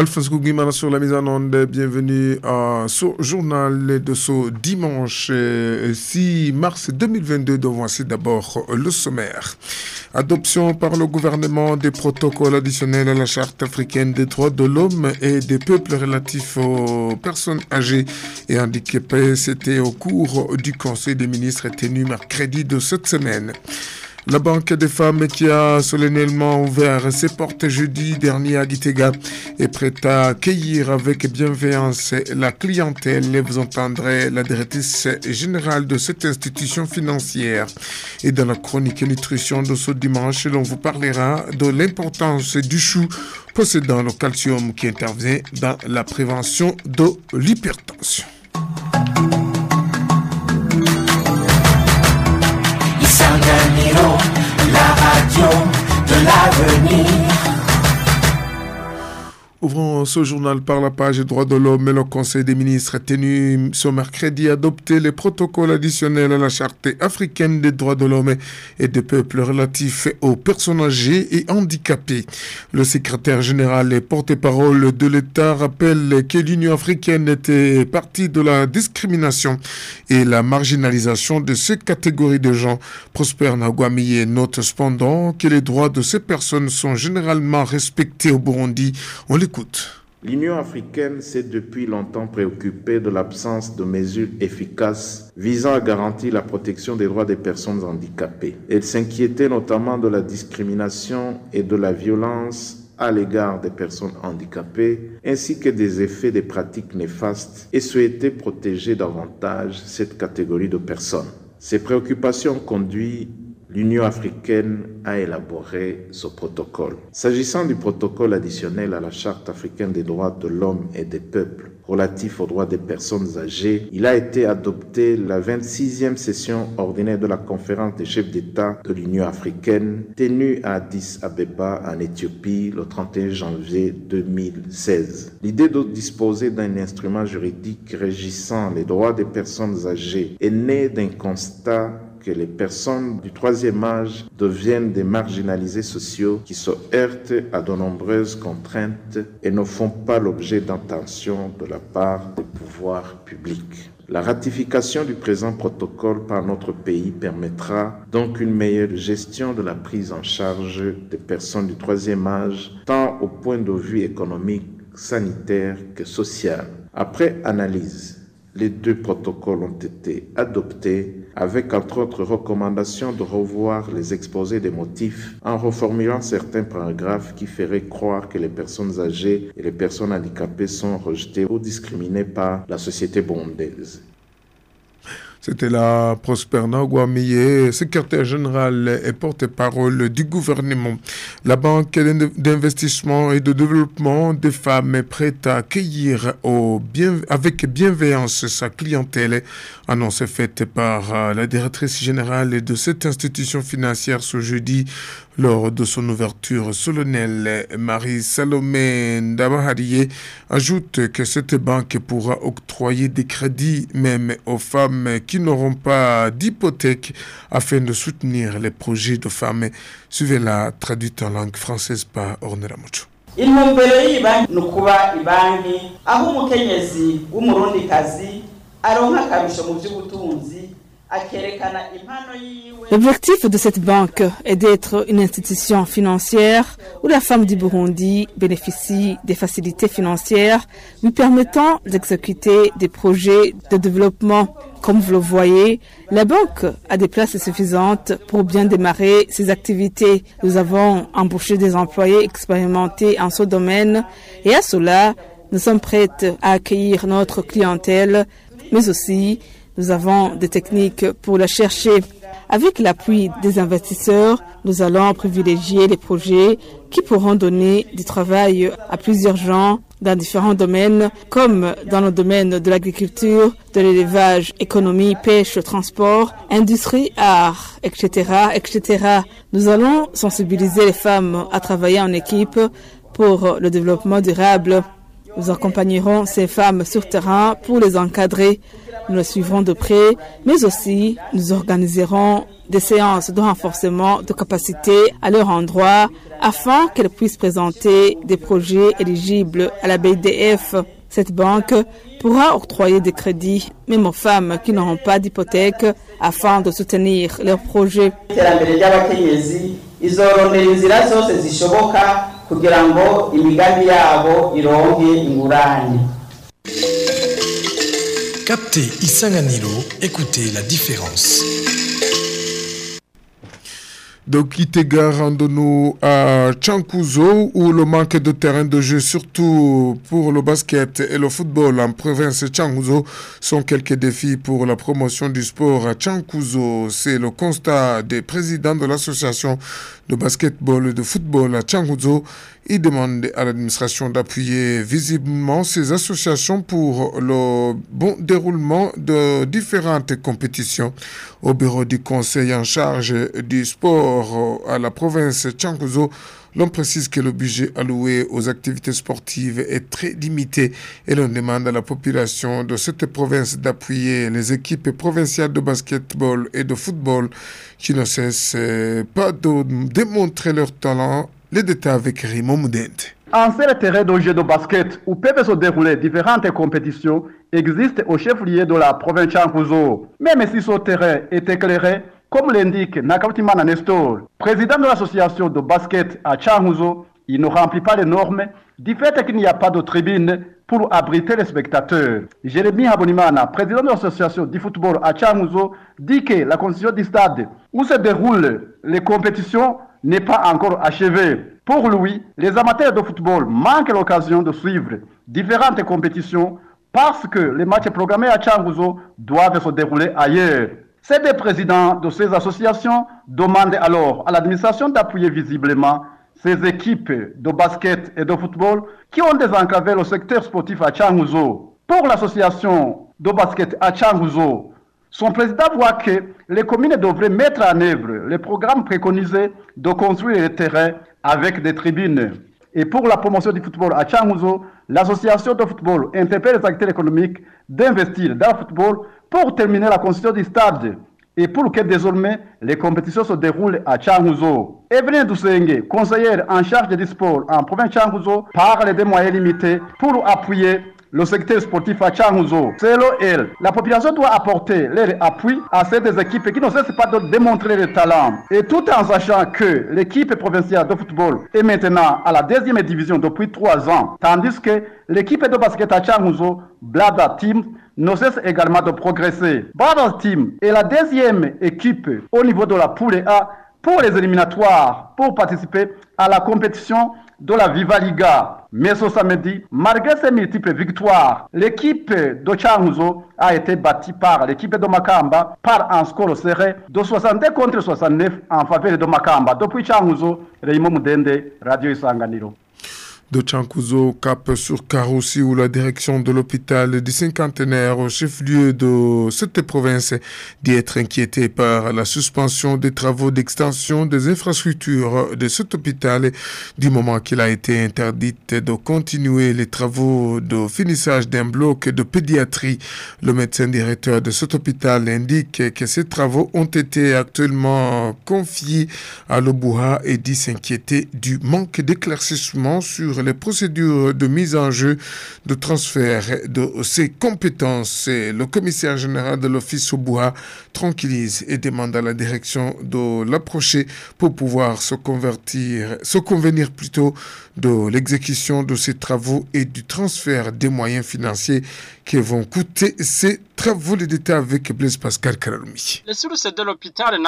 Alphonse Gougimana sur la mise en onde. Bienvenue à ce journal de ce dimanche 6 mars 2022. Donc voici d'abord le sommaire. Adoption par le gouvernement des protocoles additionnels à la Charte africaine des droits de l'homme et des peuples relatifs aux personnes âgées et handicapées. C'était au cours du Conseil des ministres tenu mercredi de cette semaine. La Banque des femmes qui a solennellement ouvert ses portes jeudi dernier à Gitega est prête à accueillir avec bienveillance la clientèle. Vous entendrez la directrice générale de cette institution financière. Et dans la chronique nutrition de ce dimanche, l'on vous parlera de l'importance du chou possédant le calcium qui intervient dans la prévention de l'hypertension. De l'avenir. Ouvrons ce journal par la page droits de l'homme et le Conseil des ministres a tenu ce mercredi adopter les protocoles additionnels à la Charte africaine des droits de l'homme et des peuples relatifs aux personnes âgées et handicapées. Le secrétaire général et porte-parole de l'État rappelle que l'Union africaine était partie de la discrimination et la marginalisation de ces catégories de gens. Prosper Nagwamiye note cependant que les droits de ces personnes sont généralement respectés au Burundi. L'Union africaine s'est depuis longtemps préoccupée de l'absence de mesures efficaces visant à garantir la protection des droits des personnes handicapées. Elle s'inquiétait notamment de la discrimination et de la violence à l'égard des personnes handicapées, ainsi que des effets des pratiques néfastes, et souhaitait protéger davantage cette catégorie de personnes. Ces préoccupations conduisent l'Union africaine a élaboré ce protocole. S'agissant du protocole additionnel à la Charte africaine des droits de l'homme et des peuples relatif aux droits des personnes âgées, il a été adopté la 26e session ordinaire de la conférence des chefs d'État de l'Union africaine tenue à Addis Abeba en Éthiopie le 31 janvier 2016. L'idée de disposer d'un instrument juridique régissant les droits des personnes âgées est née d'un constat que les personnes du troisième âge deviennent des marginalisés sociaux qui se heurtent à de nombreuses contraintes et ne font pas l'objet d'intention de la part des pouvoirs publics. La ratification du présent protocole par notre pays permettra donc une meilleure gestion de la prise en charge des personnes du troisième âge, tant au point de vue économique, sanitaire que social. Après analyse, les deux protocoles ont été adoptés avec entre autres recommandations de revoir les exposés des motifs en reformulant certains paragraphes qui feraient croire que les personnes âgées et les personnes handicapées sont rejetées ou discriminées par la société burundaise. C'était la Prosper Nagwamiye, secrétaire général et porte-parole du gouvernement. La Banque d'investissement et de développement des femmes est prête à accueillir avec bienveillance sa clientèle. Annonce faite par la directrice générale de cette institution financière ce jeudi lors de son ouverture solennelle, Marie-Salomé Ndabahariye ajoute que cette banque pourra octroyer des crédits même aux femmes qui n'auront pas d'hypothèque afin de soutenir les projets de femmes. Suivez-la traduite en langue française par Ornella by'ubutunzi L'objectif de cette banque est d'être une institution financière où la femme du Burundi bénéficie des facilités financières lui permettant d'exécuter des projets de développement. Comme vous le voyez, la banque a des places suffisantes pour bien démarrer ses activités. Nous avons embauché des employés expérimentés en ce domaine et à cela, nous sommes prêtes à accueillir notre clientèle, mais aussi nous avons des techniques pour la chercher. Avec l'appui des investisseurs, nous allons privilégier les projets qui pourront donner du travail à plusieurs gens dans différents domaines, comme dans le domaine de l'agriculture, de l'élevage, économie, pêche, transport, industrie, art, etc., etc. Nous allons sensibiliser les femmes à travailler en équipe pour le développement durable. Nous accompagnerons ces femmes sur terrain pour les encadrer. Nous les suivrons de près, mais aussi nous organiserons des séances de renforcement de capacité à leur endroit afin qu'elles puissent présenter des projets éligibles à la BDF. Cette banque pourra octroyer des crédits même aux femmes qui n'auront pas d'hypothèque afin de soutenir leurs projets. Kugira ngo imigambi écoutez la différence. Donc, Kitega, rendons-nous à Chankuzo, où le manque de terrain de jeu, surtout pour le basket et le football en province de Chankuzo, sont quelques défis pour la promotion du sport à Chankuzo. C'est le constat des présidents de l'association de basketball et de football à Chankuzo. Ils demandent à l'administration d'appuyer visiblement ces associations pour le bon déroulement de différentes compétitions. Au bureau du conseil en charge du sport à la province de Chankuzo, l'on précise que le budget alloué aux activités sportives est très limité et l'on demande à la population de cette province d'appuyer les équipes provinciales de basketball et de football qui ne cessent euh, pas de démontrer leur talent. Les détails avec Raymond Moudente. Un seul terrain de jeu de basket où peuvent se dérouler différentes compétitions existe au chef-lieu de la province Chankuzo. Même si ce terrain est éclairé, comme l'indique Nakautimana Nestor, président de l'association de basket à Chankuzo, il ne remplit pas les normes du fait qu'il n'y a pas de tribune pour abriter les spectateurs. Jérémy Habonimana, président de l'association du football à Changuzo, dit que la constitution du stade où se déroulent les compétitions n'est pas encore achevée. Pour lui, les amateurs de football manquent l'occasion de suivre différentes compétitions parce que les matchs programmés à Changuzo doivent se dérouler ailleurs. Ces deux présidents de ces associations demandent alors à l'administration d'appuyer visiblement ces équipes de basket et de football qui ont désenclavé le secteur sportif à Changuzo. Pour l'association de basket à Changuzo, son président voit que les communes devraient mettre en œuvre les programmes préconisés de construire les terrains avec des tribunes. Et pour la promotion du football à Changuzo, l'association de football interpelle les acteurs économiques d'investir dans le football pour terminer la construction du stade et pour que désormais les compétitions se déroulent à Changuzo. Evelyn Doussenge, conseillère en charge du sport en province Changuzo, parle des moyens limités pour appuyer le secteur sportif à Changuzo. Selon elle, la population doit apporter leur appui à ces équipes qui ne cessent pas de démontrer le talent. Et tout en sachant que l'équipe provinciale de football est maintenant à la deuxième division depuis trois ans, tandis que l'équipe de basket à Changuzo, Blada Team, ne cesse également de progresser. Blada Team est la deuxième équipe au niveau de la poule A pour les éliminatoires pour participer à la compétition de la Viva Liga. Mais ce samedi, malgré ses multiples victoires, l'équipe de Changuzo a été battue par l'équipe de Makamba par un score serré de 62 contre 69 en faveur de Makamba. Depuis Changuzo, Raymond Moudende, Radio Isanganiro. De Chankuzo, cap sur Karossi, où la direction de l'hôpital du cinquantenaire au chef-lieu de cette province dit être inquiétée par la suspension des travaux d'extension des infrastructures de cet hôpital du moment qu'il a été interdit de continuer les travaux de finissage d'un bloc de pédiatrie. Le médecin directeur de cet hôpital indique que ces travaux ont été actuellement confiés à l'Obouha et dit s'inquiéter du manque d'éclaircissement sur les procédures de mise en jeu de transfert de ses compétences. Le commissaire général de l'office Obouha tranquillise et demande à la direction de l'approcher pour pouvoir se convertir, se convenir plutôt de l'exécution de ces travaux et du transfert des moyens financiers qui vont coûter ces travaux. Détails avec Blaise Pascal. Les sources de l'hôpital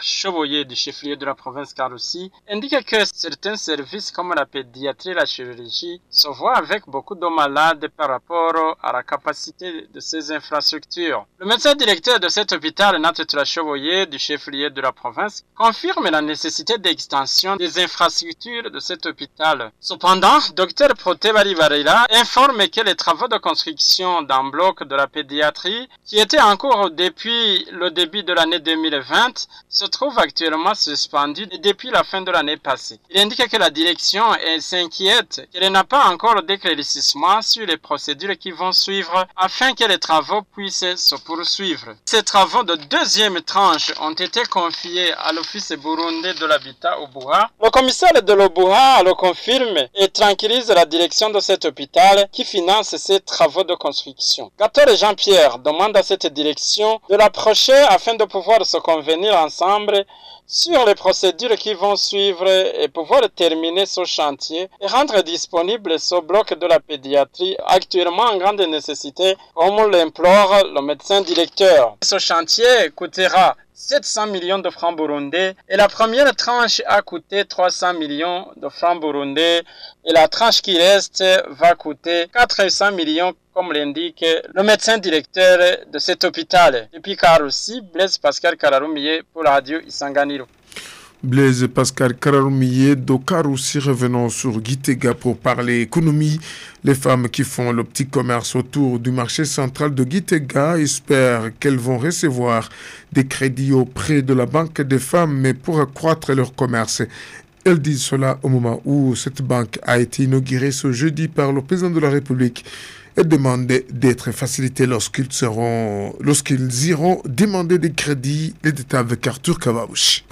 Chevalier du chef-lieu de la province Karussi indiquent que certains services comme la pédiatrie et la chirurgie se voient avec beaucoup de malades par rapport à la capacité de ces infrastructures. Le médecin directeur de cet hôpital Chevalier du chef-lieu de la province confirme la nécessité d'extension des infrastructures de cet hôpital. Cependant, Dr Prote Varela informe que les travaux de construction d'un bloc de la pédiatrie qui était en cours depuis le début de l'année 2020, se trouve actuellement suspendu depuis la fin de l'année passée. Il indique que la direction s'inquiète qu'elle n'a pas encore d'éclaircissement sur les procédures qui vont suivre afin que les travaux puissent se poursuivre. Ces travaux de deuxième tranche ont été confiés à l'Office burundais de l'habitat au Bouha. Le commissaire de l'Obuha le confirme et tranquillise la direction de cet hôpital qui finance ces travaux de construction. Gator Jean-Pierre demandent à cette direction de l'approcher afin de pouvoir se convenir ensemble sur les procédures qui vont suivre et pouvoir terminer ce chantier et rendre disponible ce bloc de la pédiatrie actuellement en grande nécessité comme l'implore le médecin directeur. Ce chantier coûtera 700 millions de francs burundais et la première tranche a coûté 300 millions de francs burundais et la tranche qui reste va coûter 400 millions comme l'indique le médecin directeur de cet hôpital. Depuis aussi, Blaise Pascal Kararoumier pour la radio Isanganiro. Blaise Pascal Kararoumier aussi revenons sur Gitega pour parler économie. Les femmes qui font le petit commerce autour du marché central de Gitega espèrent qu'elles vont recevoir des crédits auprès de la Banque des femmes, mais pour accroître leur commerce. Elles disent cela au moment où cette banque a été inaugurée ce jeudi par le président de la République et demandé d'être facilités lorsqu'ils seront, lorsqu'ils iront demander des crédits. Les détails avec Arthur Kavabushi.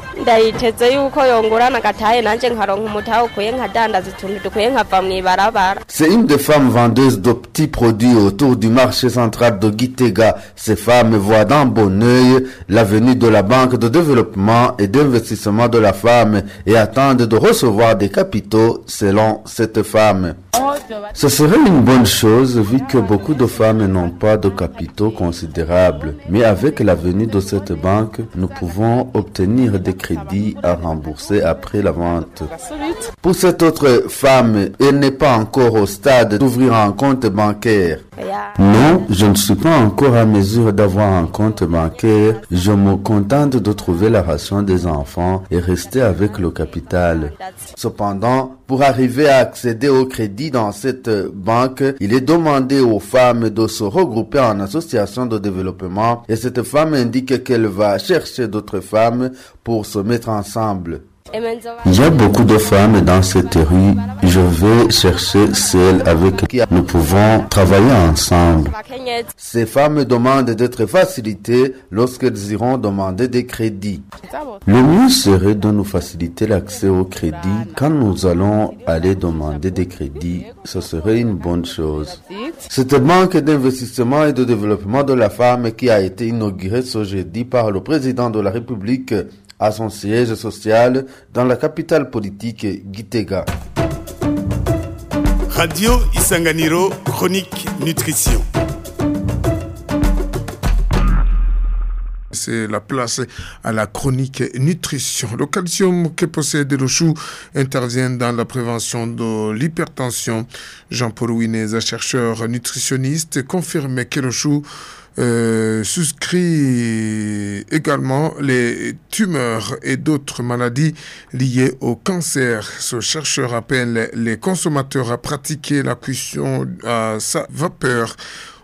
C'est une des femmes vendeuses de petits produits autour du marché central de Gitega. Ces femmes voient d'un bon oeil l'avenue de la Banque de développement et d'investissement de la femme et attendent de recevoir des capitaux selon cette femme. Ce serait une bonne chose que beaucoup de femmes n'ont pas de capitaux considérables. Mais avec la venue de cette banque, nous pouvons obtenir des crédits à rembourser après la vente. Pour cette autre femme, elle n'est pas encore au stade d'ouvrir un compte bancaire. Non, je ne suis pas encore à mesure d'avoir un compte bancaire. Je me contente de trouver la ration des enfants et rester avec le capital. Cependant, pour arriver à accéder au crédit dans cette banque, il est demandé aux femmes de se regrouper en association de développement et cette femme indique qu'elle va chercher d'autres femmes pour se mettre ensemble. Il y a beaucoup de femmes dans cette rue. Je vais chercher celles avec qui nous pouvons travailler ensemble. Ces femmes demandent d'être facilitées lorsqu'elles iront demander des crédits. Le mieux serait de nous faciliter l'accès au crédit quand nous allons aller demander des crédits. Ce serait une bonne chose. Cette banque d'investissement et de développement de la femme qui a été inaugurée ce jeudi par le président de la République à son siège social dans la capitale politique Gitega. Radio Isanganiro, chronique nutrition. c'est la place à la chronique nutrition. Le calcium que possède le chou intervient dans la prévention de l'hypertension. Jean-Paul Winez, chercheur nutritionniste, confirme que le chou euh, souscrit également les tumeurs et d'autres maladies liées au cancer. Ce chercheur appelle les consommateurs à pratiquer la cuisson à sa vapeur.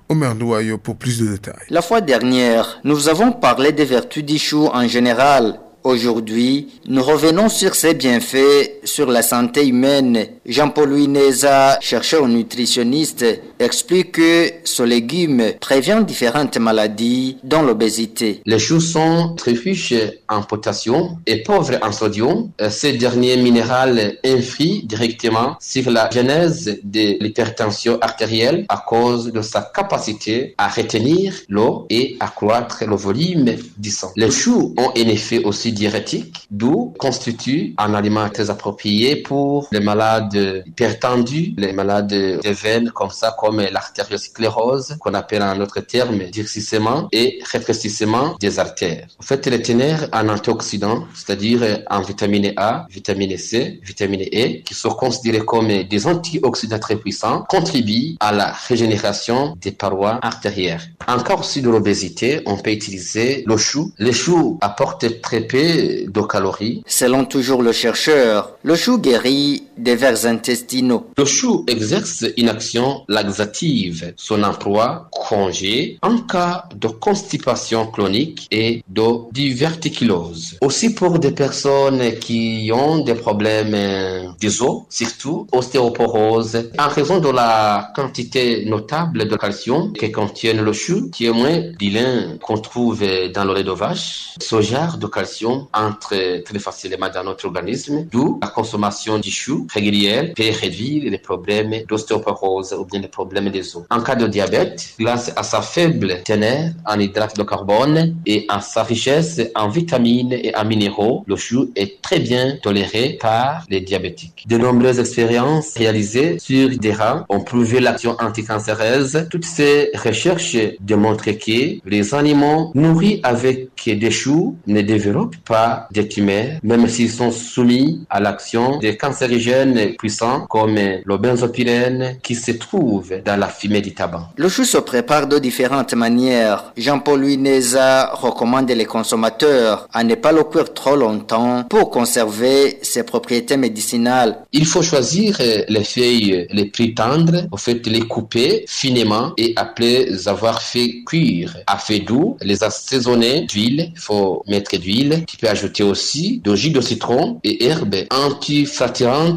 Omer Nouayo pour plus de détails. La fois dernière, nous avons parlé des vertus du chou en général Aujourd'hui, nous revenons sur ses bienfaits sur la santé humaine. Jean-Paul Neza, chercheur nutritionniste, explique que ce légume prévient différentes maladies, dont l'obésité. Les choux sont très riches en potassium et pauvres en sodium. Ces derniers minéral influent directement sur la genèse de l'hypertension artérielle à cause de sa capacité à retenir l'eau et à accroître le volume du sang. Les choux ont un effet aussi diurétique, d'où constitue un aliment très approprié pour les malades hypertendus, les malades de veines comme ça, comme l'artériosclérose, qu'on appelle en autre terme durcissement et rétrécissement des artères. En fait, les ténèbres en antioxydants, c'est-à-dire en vitamine A, vitamine C, vitamine E, qui sont considérés comme des antioxydants très puissants, contribuent à la régénération des parois artérières. En cas aussi de l'obésité, on peut utiliser le chou. Le chou apporte très peu de calories. Selon toujours le chercheur, le chou guérit Le chou exerce une action laxative. Son emploi congé en cas de constipation chronique et de diverticulose. Aussi pour des personnes qui ont des problèmes des os, surtout ostéoporose, en raison de la quantité notable de calcium que contient le chou, qui est moins bilan qu'on trouve dans le lait de vache. Ce genre de calcium entre très facilement dans notre organisme, d'où la consommation du chou régulière peut réduire les problèmes d'ostéoporose ou bien les problèmes des os. En cas de diabète, grâce à sa faible teneur en hydrate de carbone et à sa richesse en vitamines et en minéraux, le chou est très bien toléré par les diabétiques. De nombreuses expériences réalisées sur des rats ont prouvé l'action anticancéreuse. Toutes ces recherches démontrent que les animaux nourris avec des choux ne développent pas des tumeurs, même s'ils sont soumis à l'action des cancérigènes puissants comme le benzopyrène qui se trouve dans la fumée du tabac. Le chou se prépare de différentes manières. Jean-Paul Neza recommande les consommateurs à ne pas le cuire trop longtemps pour conserver ses propriétés médicinales. Il faut choisir les feuilles les plus tendres, en fait les couper finement et après avoir fait cuire à feu doux, les assaisonner d'huile, il faut mettre d'huile. Tu peux ajouter aussi de jus de citron et herbes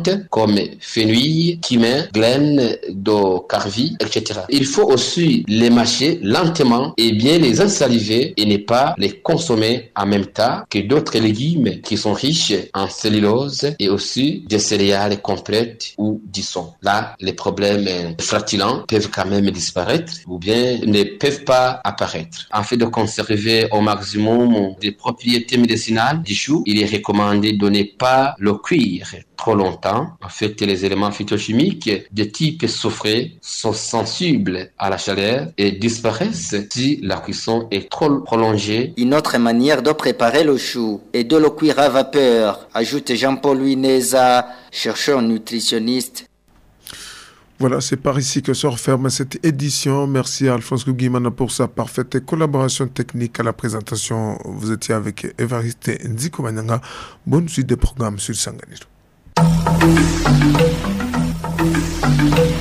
antifracturantes comme fenouil, cumin, glaine de carvi, etc. Il faut aussi les mâcher lentement et bien les insaliver et ne pas les consommer en même temps que d'autres légumes qui sont riches en cellulose et aussi des céréales complètes ou du son. Là, les problèmes flatulents peuvent quand même disparaître ou bien ne peuvent pas apparaître. En fait de conserver au maximum des propriétés médicinales du chou, il est recommandé de ne pas le cuire trop longtemps. En fait, les éléments phytochimiques de type soufré sont sensibles à la chaleur et disparaissent si la cuisson est trop prolongée. Une autre manière de préparer le chou est de le cuire à vapeur, ajoute Jean-Paul Neza, chercheur nutritionniste. Voilà, c'est par ici que se referme cette édition. Merci à Alphonse Gougimana pour sa parfaite collaboration technique à la présentation. Vous étiez avec Evariste Nziko Manyanga. Bonne suite des programmes sur Sanganiro. Thank you.